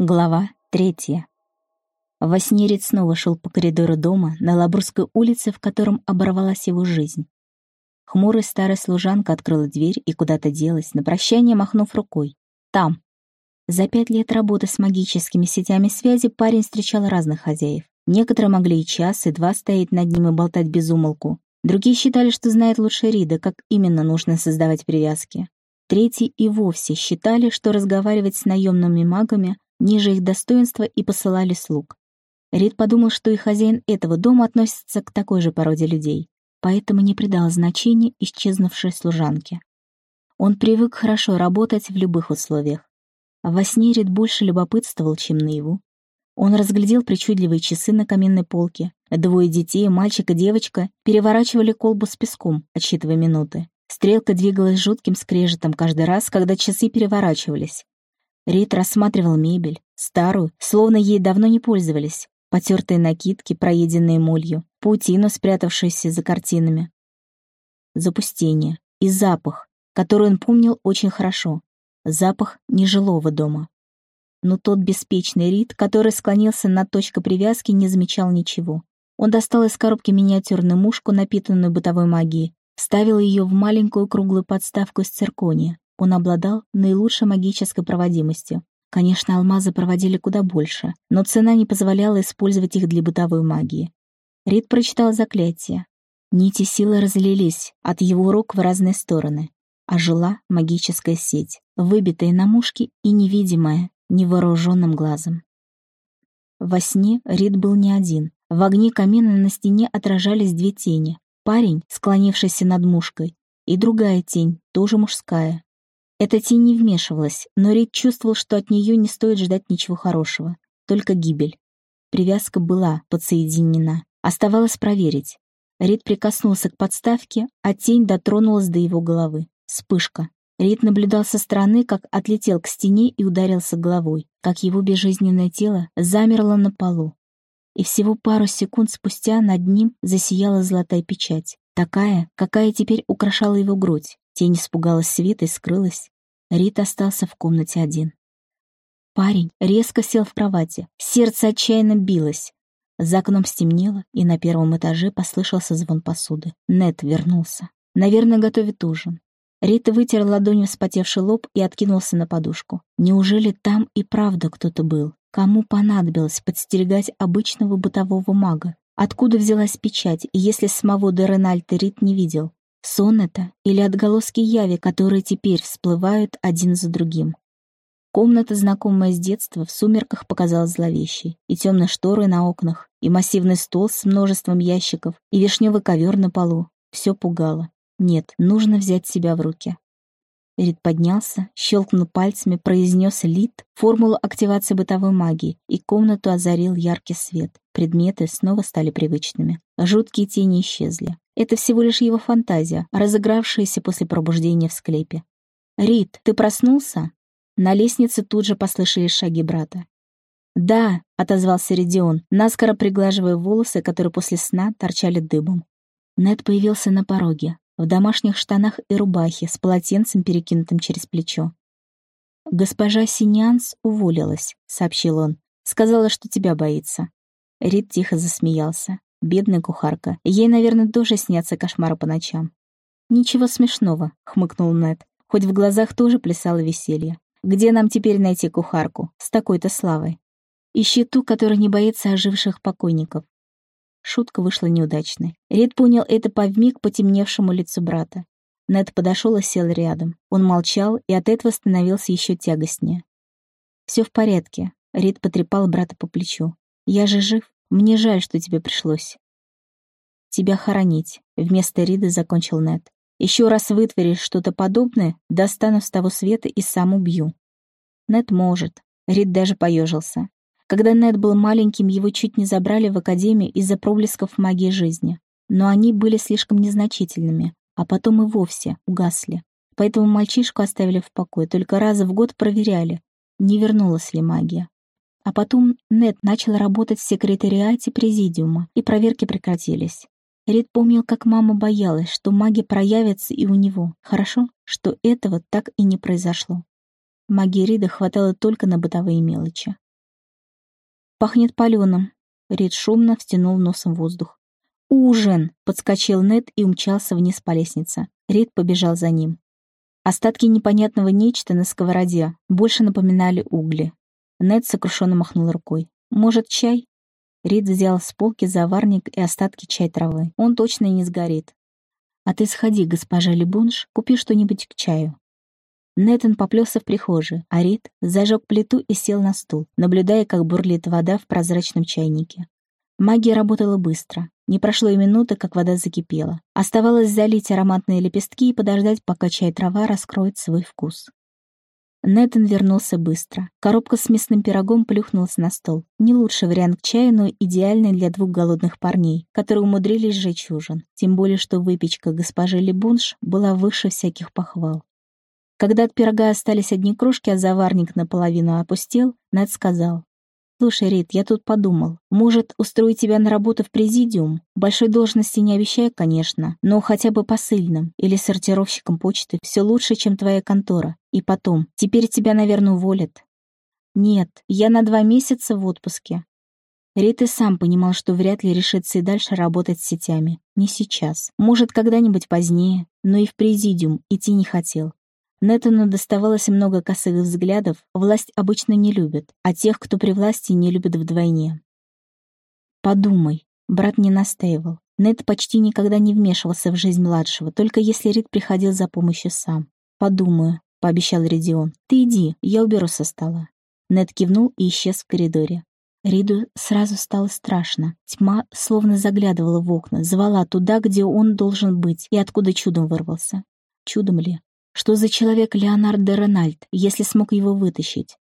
Глава третья. Во сне Рид снова шел по коридору дома на Лабурской улице, в котором оборвалась его жизнь. Хмурая старая служанка открыла дверь и куда-то делась, на прощание махнув рукой. Там. За пять лет работы с магическими сетями связи парень встречал разных хозяев. Некоторые могли и час, и два стоять над ним и болтать без умолку. Другие считали, что знают лучше Рида, как именно нужно создавать привязки. Третьи и вовсе считали, что разговаривать с наемными магами ниже их достоинства и посылали слуг. Рид подумал, что и хозяин этого дома относится к такой же породе людей, поэтому не придал значения исчезнувшей служанке. Он привык хорошо работать в любых условиях. Во сне Рид больше любопытствовал, чем наяву. Он разглядел причудливые часы на каменной полке. Двое детей, мальчик и девочка, переворачивали колбу с песком, отсчитывая минуты. Стрелка двигалась жутким скрежетом каждый раз, когда часы переворачивались. Рид рассматривал мебель, старую, словно ей давно не пользовались, потертые накидки, проеденные молью, паутину, спрятавшуюся за картинами. Запустение и запах, который он помнил очень хорошо. Запах нежилого дома. Но тот беспечный Рид, который склонился над точкой привязки, не замечал ничего. Он достал из коробки миниатюрную мушку, напитанную бытовой магией, вставил ее в маленькую круглую подставку из циркония. Он обладал наилучшей магической проводимостью. Конечно, алмазы проводили куда больше, но цена не позволяла использовать их для бытовой магии. Рид прочитал заклятие. Нити силы разлились от его рук в разные стороны. а жила магическая сеть, выбитая на мушке и невидимая невооруженным глазом. Во сне Рид был не один. В огне камина на стене отражались две тени. Парень, склонившийся над мушкой, и другая тень, тоже мужская, эта тень не вмешивалась, но Рид чувствовал, что от нее не стоит ждать ничего хорошего, только гибель. Привязка была подсоединена. Оставалось проверить. Рид прикоснулся к подставке, а тень дотронулась до его головы. Вспышка. Рид наблюдал со стороны, как отлетел к стене и ударился головой, как его безжизненное тело замерло на полу. И всего пару секунд спустя над ним засияла золотая печать, такая, какая теперь украшала его грудь. Тень испугалась света и скрылась. Рит остался в комнате один. Парень резко сел в кровати. Сердце отчаянно билось. За окном стемнело, и на первом этаже послышался звон посуды. Нет вернулся. Наверное, готовит ужин. Рита вытер ладонью вспотевший лоб и откинулся на подушку. Неужели там и правда кто-то был? Кому понадобилось подстерегать обычного бытового мага? Откуда взялась печать, если самого Деренальта Рит не видел? Сон это или отголоски яви, которые теперь всплывают один за другим? Комната, знакомая с детства, в сумерках показалась зловещей. И темные шторы на окнах, и массивный стол с множеством ящиков, и вишневый ковер на полу. Все пугало. Нет, нужно взять себя в руки. Рид поднялся, щелкнул пальцами, произнес лид, формулу активации бытовой магии, и комнату озарил яркий свет. Предметы снова стали привычными. Жуткие тени исчезли. Это всего лишь его фантазия, разыгравшаяся после пробуждения в склепе. «Рид, ты проснулся?» На лестнице тут же послышались шаги брата. «Да», — отозвался Ридион, наскоро приглаживая волосы, которые после сна торчали дыбом. Нед появился на пороге, в домашних штанах и рубахе, с полотенцем, перекинутым через плечо. «Госпожа Синьянс уволилась», — сообщил он. «Сказала, что тебя боится». Рид тихо засмеялся. Бедная кухарка. Ей, наверное, тоже снятся кошмары по ночам. «Ничего смешного», — хмыкнул Нед. Хоть в глазах тоже плясало веселье. «Где нам теперь найти кухарку? С такой-то славой?» «Ищи ту, которая не боится оживших покойников». Шутка вышла неудачной. Ред понял это по вмиг потемневшему лицу брата. Нед подошел и сел рядом. Он молчал, и от этого становился еще тягостнее. «Все в порядке», — Рид потрепал брата по плечу. «Я же жив. Мне жаль, что тебе пришлось. Тебя хоронить, вместо Риды закончил Нед. Еще раз вытворишь что-то подобное, достану с того света и сам убью. Нед может. Рид даже поежился. Когда Нед был маленьким, его чуть не забрали в академию из-за проблесков магии жизни. Но они были слишком незначительными, а потом и вовсе угасли. Поэтому мальчишку оставили в покое, только раз в год проверяли, не вернулась ли магия. А потом Нед начал работать в секретариате президиума, и проверки прекратились. Рид помнил, как мама боялась, что магия проявится и у него. Хорошо, что этого так и не произошло. Магии Рида хватало только на бытовые мелочи. Пахнет паленым. Рид шумно втянул носом воздух. «Ужин!» — подскочил Нед и умчался вниз по лестнице. Рид побежал за ним. Остатки непонятного нечто на сковороде больше напоминали угли. Нед сокрушенно махнул рукой. «Может, чай?» Рид взял с полки заварник и остатки чай-травы. Он точно не сгорит. «А ты сходи, госпожа Лебунш, купи что-нибудь к чаю». Нэтан поплелся в прихожую, а Рид зажег плиту и сел на стул, наблюдая, как бурлит вода в прозрачном чайнике. Магия работала быстро. Не прошло и минуты, как вода закипела. Оставалось залить ароматные лепестки и подождать, пока чай-трава раскроет свой вкус. Нэтан вернулся быстро. Коробка с мясным пирогом плюхнулась на стол. Не лучший вариант к чаю, но идеальный для двух голодных парней, которые умудрились сжечь ужин. Тем более, что выпечка госпожи Лебунш была выше всяких похвал. Когда от пирога остались одни крошки, а заварник наполовину опустел, Нэт сказал. «Слушай, Рит, я тут подумал. Может, устроить тебя на работу в президиум? Большой должности не обещаю, конечно, но хотя бы посыльным или сортировщиком почты все лучше, чем твоя контора. И потом, теперь тебя, наверное, уволят». «Нет, я на два месяца в отпуске». Рит и сам понимал, что вряд ли решится и дальше работать с сетями. Не сейчас. Может, когда-нибудь позднее. Но и в президиум идти не хотел. Нетану доставалось много косых взглядов, власть обычно не любит, а тех, кто при власти, не любит вдвойне. «Подумай», — брат не настаивал. Нет почти никогда не вмешивался в жизнь младшего, только если Рид приходил за помощью сам. «Подумаю», — пообещал Ридион. «Ты иди, я уберу со стола». Нед кивнул и исчез в коридоре. Риду сразу стало страшно. Тьма словно заглядывала в окна, звала туда, где он должен быть, и откуда чудом вырвался. Чудом ли? Что за человек Леонард де Рональд, если смог его вытащить?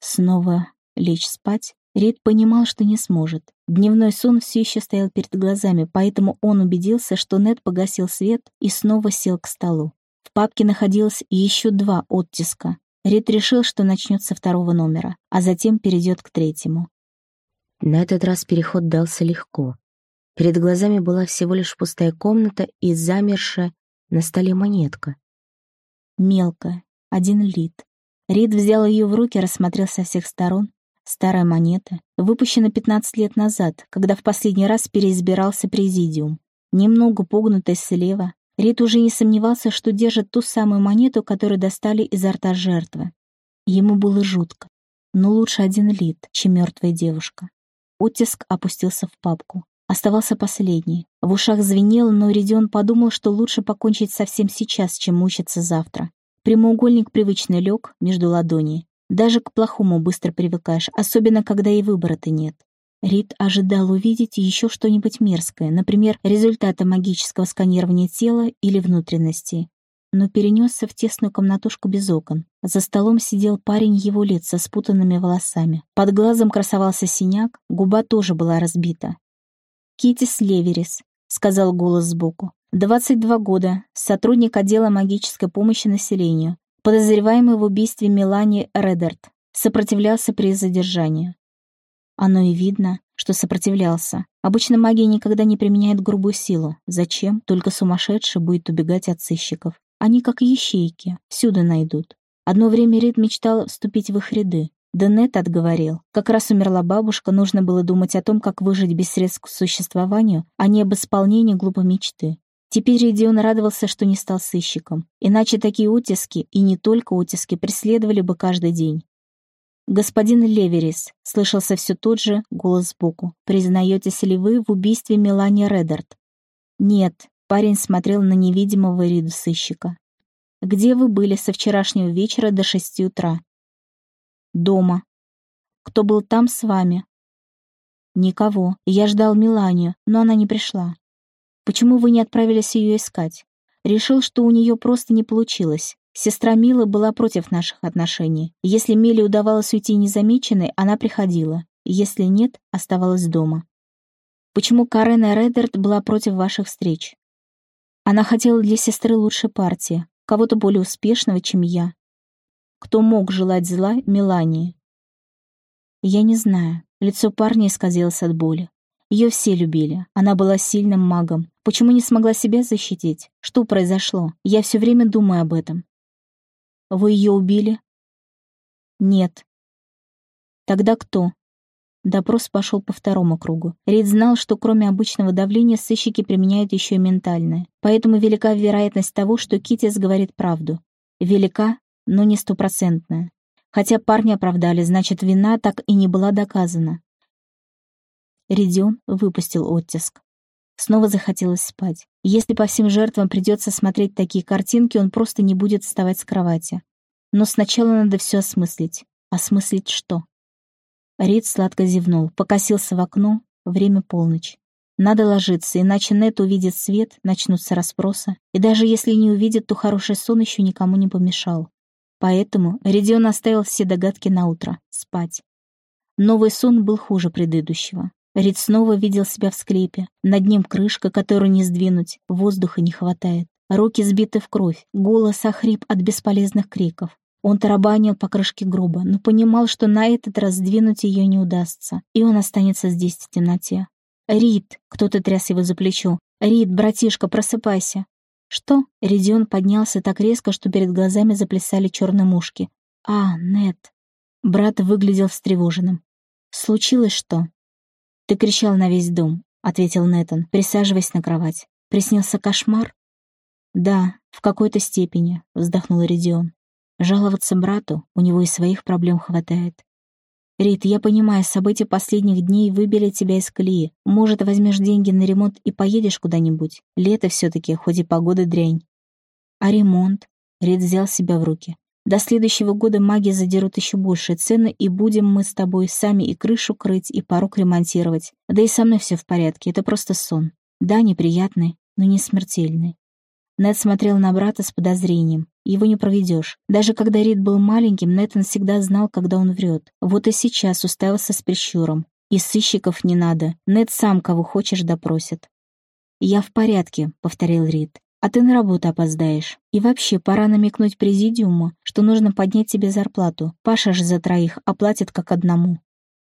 Снова лечь спать? Рид понимал, что не сможет. Дневной сон все еще стоял перед глазами, поэтому он убедился, что Нед погасил свет и снова сел к столу. В папке находилось еще два оттиска. Рид решил, что начнет со второго номера, а затем перейдет к третьему. На этот раз переход дался легко. Перед глазами была всего лишь пустая комната и замершая на столе монетка. Мелкая, один лит. Рид взял ее в руки, рассмотрел со всех сторон. Старая монета, выпущена 15 лет назад, когда в последний раз переизбирался президиум. Немного погнутая слева, Рид уже не сомневался, что держит ту самую монету, которую достали изо рта жертвы. Ему было жутко, но лучше один лит, чем мертвая девушка. Оттиск опустился в папку. Оставался последний. В ушах звенело, но Редион подумал, что лучше покончить совсем сейчас, чем мучиться завтра. Прямоугольник привычно лег между ладоней. Даже к плохому быстро привыкаешь, особенно когда и выбора-то нет. Рид ожидал увидеть еще что-нибудь мерзкое, например, результаты магического сканирования тела или внутренности. Но перенесся в тесную комнатушку без окон. За столом сидел парень его лет со спутанными волосами. Под глазом красовался синяк, губа тоже была разбита. «Китис Леверис», — сказал голос сбоку. «22 года, сотрудник отдела магической помощи населению, подозреваемый в убийстве Мелани Редерт, сопротивлялся при задержании». Оно и видно, что сопротивлялся. Обычно магия никогда не применяет грубую силу. Зачем? Только сумасшедший будет убегать от сыщиков. Они как ящейки, всюду найдут. Одно время Рид мечтал вступить в их ряды, Денет отговорил. Как раз умерла бабушка, нужно было думать о том, как выжить без средств к существованию, а не об исполнении глупой мечты. Теперь Редион радовался, что не стал сыщиком. Иначе такие утиски, и не только утиски, преследовали бы каждый день. «Господин Леверис», — слышался все тот же голос сбоку, «признаетесь ли вы в убийстве Мелани Реддард?» «Нет», — парень смотрел на невидимого Риду сыщика. «Где вы были со вчерашнего вечера до шести утра?» Дома. Кто был там с вами? Никого. Я ждал Миланию, но она не пришла. Почему вы не отправились ее искать? Решил, что у нее просто не получилось. Сестра Мила была против наших отношений. Если Миле удавалось уйти незамеченной, она приходила. Если нет, оставалась дома. Почему Карена Редерт была против ваших встреч? Она хотела для сестры лучшей партии, кого-то более успешного, чем я кто мог желать зла Мелании. Я не знаю. Лицо парня исказилось от боли. Ее все любили. Она была сильным магом. Почему не смогла себя защитить? Что произошло? Я все время думаю об этом. Вы ее убили? Нет. Тогда кто? Допрос пошел по второму кругу. Рид знал, что кроме обычного давления сыщики применяют еще и ментальное. Поэтому велика вероятность того, что Китис говорит правду. Велика, но не стопроцентная. Хотя парни оправдали, значит, вина так и не была доказана. Ридион выпустил оттиск. Снова захотелось спать. Если по всем жертвам придется смотреть такие картинки, он просто не будет вставать с кровати. Но сначала надо все осмыслить. Осмыслить что? Рид сладко зевнул, покосился в окно. Время полночь. Надо ложиться, иначе Нет увидит свет, начнутся расспросы. И даже если не увидит, то хороший сон еще никому не помешал. Поэтому Редион оставил все догадки на утро. Спать. Новый сон был хуже предыдущего. Рид снова видел себя в склепе. Над ним крышка, которую не сдвинуть, воздуха не хватает. Руки сбиты в кровь, голос охрип от бесполезных криков. Он тарабанил по крышке гроба, но понимал, что на этот раз сдвинуть ее не удастся, и он останется здесь в темноте. «Рид!» — кто-то тряс его за плечо. «Рид, братишка, просыпайся!» «Что?» — Ридион поднялся так резко, что перед глазами заплясали черные мушки. «А, нет!» Брат выглядел встревоженным. «Случилось что?» «Ты кричал на весь дом», — ответил Нэтан, присаживаясь на кровать. «Приснился кошмар?» «Да, в какой-то степени», — вздохнул Ридион. Жаловаться брату, у него и своих проблем хватает. Рит, я понимаю, события последних дней выбили тебя из колеи. Может, возьмешь деньги на ремонт и поедешь куда-нибудь? Лето все-таки, хоть и погода дрянь. А ремонт? Рит взял себя в руки. До следующего года маги задерут еще большие цены, и будем мы с тобой сами и крышу крыть, и порог ремонтировать. Да и со мной все в порядке, это просто сон. Да, неприятный, но не смертельный. Нед смотрел на брата с подозрением. Его не проведешь. Даже когда Рид был маленьким, Нэтан всегда знал, когда он врет. Вот и сейчас уставился с прищуром. И сыщиков не надо. Нед сам кого хочешь допросит. «Я в порядке», — повторил Рид. «А ты на работу опоздаешь. И вообще, пора намекнуть президиуму, что нужно поднять тебе зарплату. Паша же за троих оплатит как одному».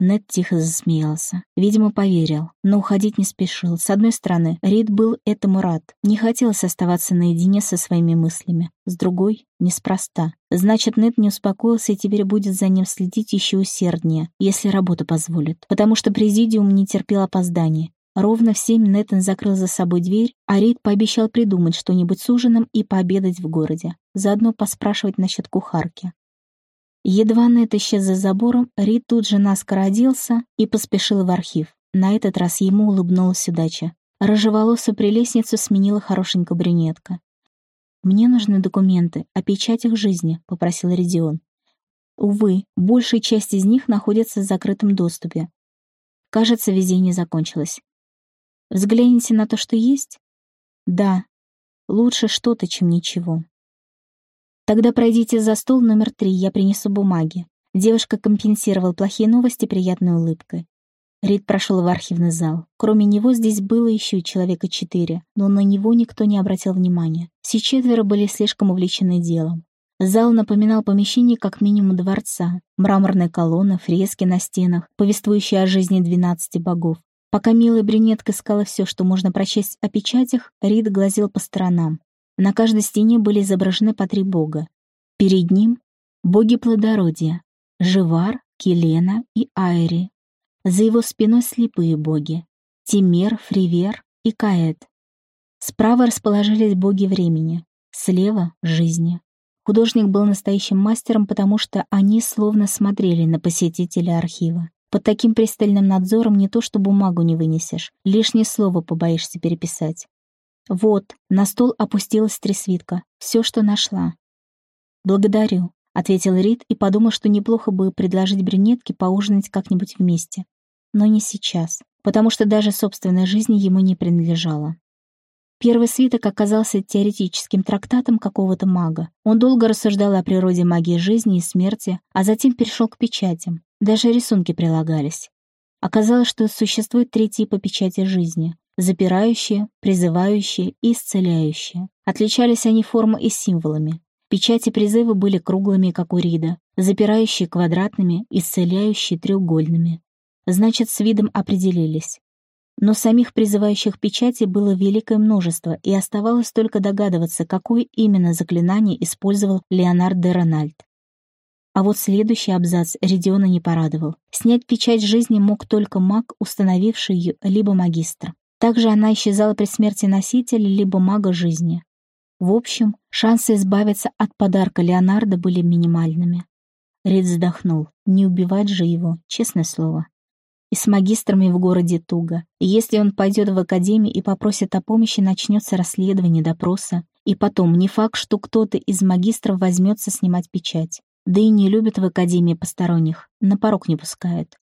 Нед тихо засмеялся. Видимо, поверил, но уходить не спешил. С одной стороны, Рид был этому рад. Не хотелось оставаться наедине со своими мыслями. С другой, неспроста. Значит, Нед не успокоился и теперь будет за ним следить еще усерднее, если работа позволит. Потому что президиум не терпел опозданий. Ровно в семь Нэтан закрыл за собой дверь, а Рид пообещал придумать что-нибудь с ужином и пообедать в городе. Заодно поспрашивать насчет кухарки. Едва Нет исчез за забором, Рид тут же наскоро оделся и поспешил в архив. На этот раз ему улыбнулась удача. Рыжеволосую прелестницу сменила хорошенькая брюнетка. «Мне нужны документы о печатях жизни», — попросил Редион. Увы, большая часть из них находится в закрытом доступе. Кажется, везение закончилось. Взгляните на то, что есть? Да, лучше что-то, чем ничего. «Тогда пройдите за стол номер три, я принесу бумаги». Девушка компенсировала плохие новости приятной улыбкой. Рид прошел в архивный зал. Кроме него здесь было еще человека четыре, но на него никто не обратил внимания. Все четверо были слишком увлечены делом. Зал напоминал помещение как минимум дворца. Мраморные колонны, фрески на стенах, повествующие о жизни двенадцати богов. Пока милая брюнетка искала все, что можно прочесть о печатях, Рид глазел по сторонам. На каждой стене были изображены по три бога. Перед ним — боги плодородия — Живар, Келена и Айри. За его спиной слепые боги — Тимер, Фривер и Каэт. Справа расположились боги времени, слева — жизни. Художник был настоящим мастером, потому что они словно смотрели на посетителя архива. Под таким пристальным надзором не то что бумагу не вынесешь, лишнее слово побоишься переписать. «Вот, на стол опустилась тресвитка. Все, что нашла». «Благодарю», — ответил Рид и подумал, что неплохо бы предложить брюнетке поужинать как-нибудь вместе. Но не сейчас, потому что даже собственной жизни ему не принадлежала. Первый свиток оказался теоретическим трактатом какого-то мага. Он долго рассуждал о природе магии жизни и смерти, а затем перешел к печатям. Даже рисунки прилагались. Оказалось, что существует три типа печати жизни запирающие, призывающие и исцеляющие. Отличались они формой и символами. Печати призыва были круглыми, как у Рида, запирающие квадратными, исцеляющие треугольными. Значит, с видом определились. Но самих призывающих печати было великое множество, и оставалось только догадываться, какое именно заклинание использовал Леонард де Рональд. А вот следующий абзац Редиона не порадовал. Снять печать жизни мог только маг, установивший ее, либо магистр. Также она исчезала при смерти носителя, либо мага жизни. В общем, шансы избавиться от подарка Леонардо были минимальными. Рид вздохнул. Не убивать же его, честное слово. И с магистрами в городе туго. Если он пойдет в академию и попросит о помощи, начнется расследование допроса. И потом, не факт, что кто-то из магистров возьмется снимать печать. Да и не любят в академии посторонних, на порог не пускают.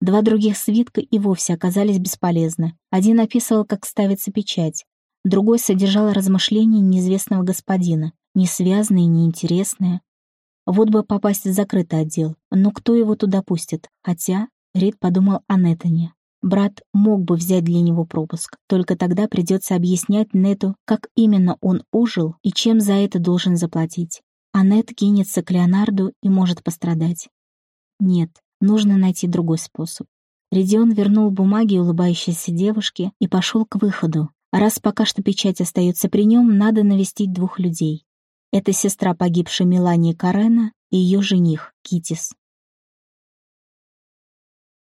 Два других свитка и вовсе оказались бесполезны. Один описывал, как ставится печать. Другой содержал размышления неизвестного господина, несвязные, неинтересные. Вот бы попасть в закрытый отдел, но кто его туда пустит? Хотя Рид подумал о Нетане. Брат мог бы взять для него пропуск, только тогда придется объяснять Нету, как именно он ужил и чем за это должен заплатить. Аннет кинется к Леонарду и может пострадать. Нет, нужно найти другой способ. Редион вернул бумаги улыбающейся девушке и пошел к выходу. раз пока что печать остается при нем, надо навестить двух людей. Это сестра погибшей Мелании Карена и ее жених, Китис.